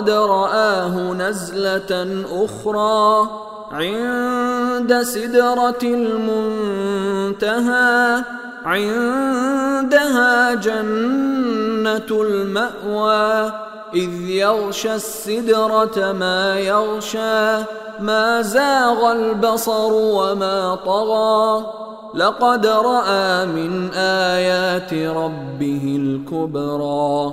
ولقد رآه نزلة أخرى عند سدرة المنتهى عندها جنة المأوى إذ يغشى السدرة ما يغشى ما زاغ البصر وما طغى. لقد رأى من آيات ربه الكبرى.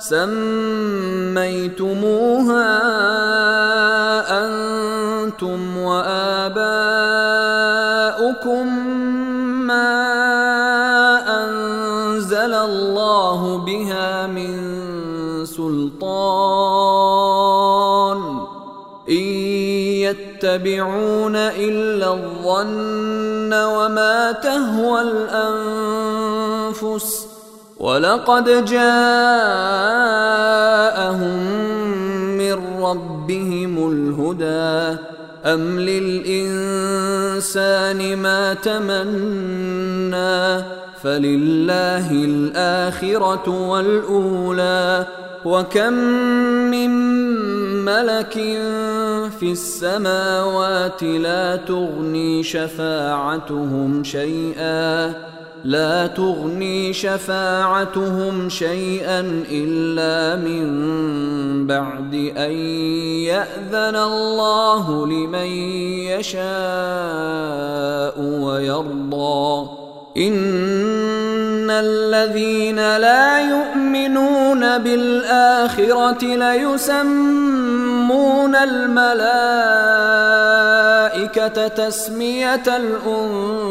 سميتموها أنتم وآباؤكم ما أنزل الله بها من سلطان. يتبعون إلا الظن وما تهوى الأنفس ولقد جاءهم من ربهم الهدى. أم للإنسان ما تمنى؟ فلله الآخرة والأولى. وكم من ملك في السماوات لا تغني شفاعتهم شيئا. لا تغني شفاعتهم شيئا إلا من بعد أن يأذن الله لمن يشاء ويرضى. إن الذين لا يؤمنون بالآخرة ليسمون الملائكة تسمية الأنثى.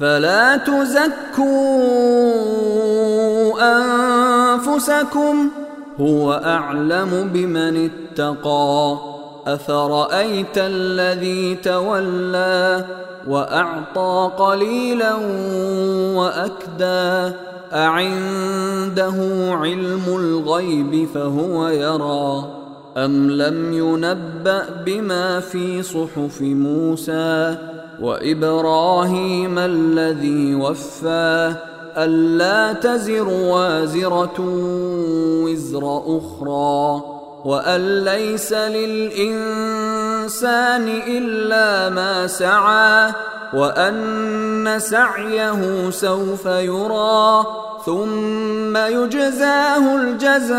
فلا تزكوا أنفسكم هو أعلم بمن اتقى أفرأيت الذي تولى وأعطى قليلا وأكدى أعنده علم الغيب فهو يرى أم لم ينبأ بما في صحف موسى وإبراهيم الذي وفى ألا تزر وازرة وزر أخرى وأن ليس للإنسان إلا ما سعى وأن سعيه سوف يرى ثم يجزاه الجزاء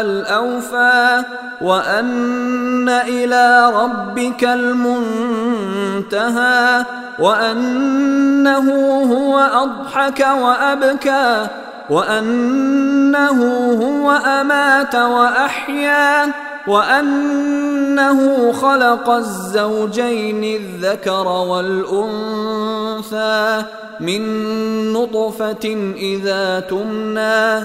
الأوفى وأن إلى ربك المنتهى وأنه هو أضحك وأبكى وأنه هو أمات وأحيا وأنه خلق الزوجين الذكر والأنثى من نطفة إذا تمنى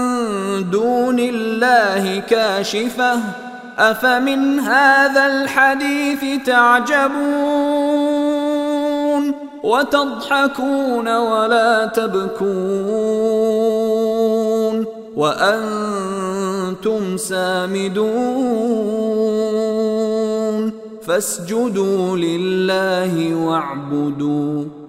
دون الله كاشفة. أفمن هذا الحديث تعجبون وتضحكون ولا تبكون وأنتم سامدون. فاسجدوا لله واعبدوا.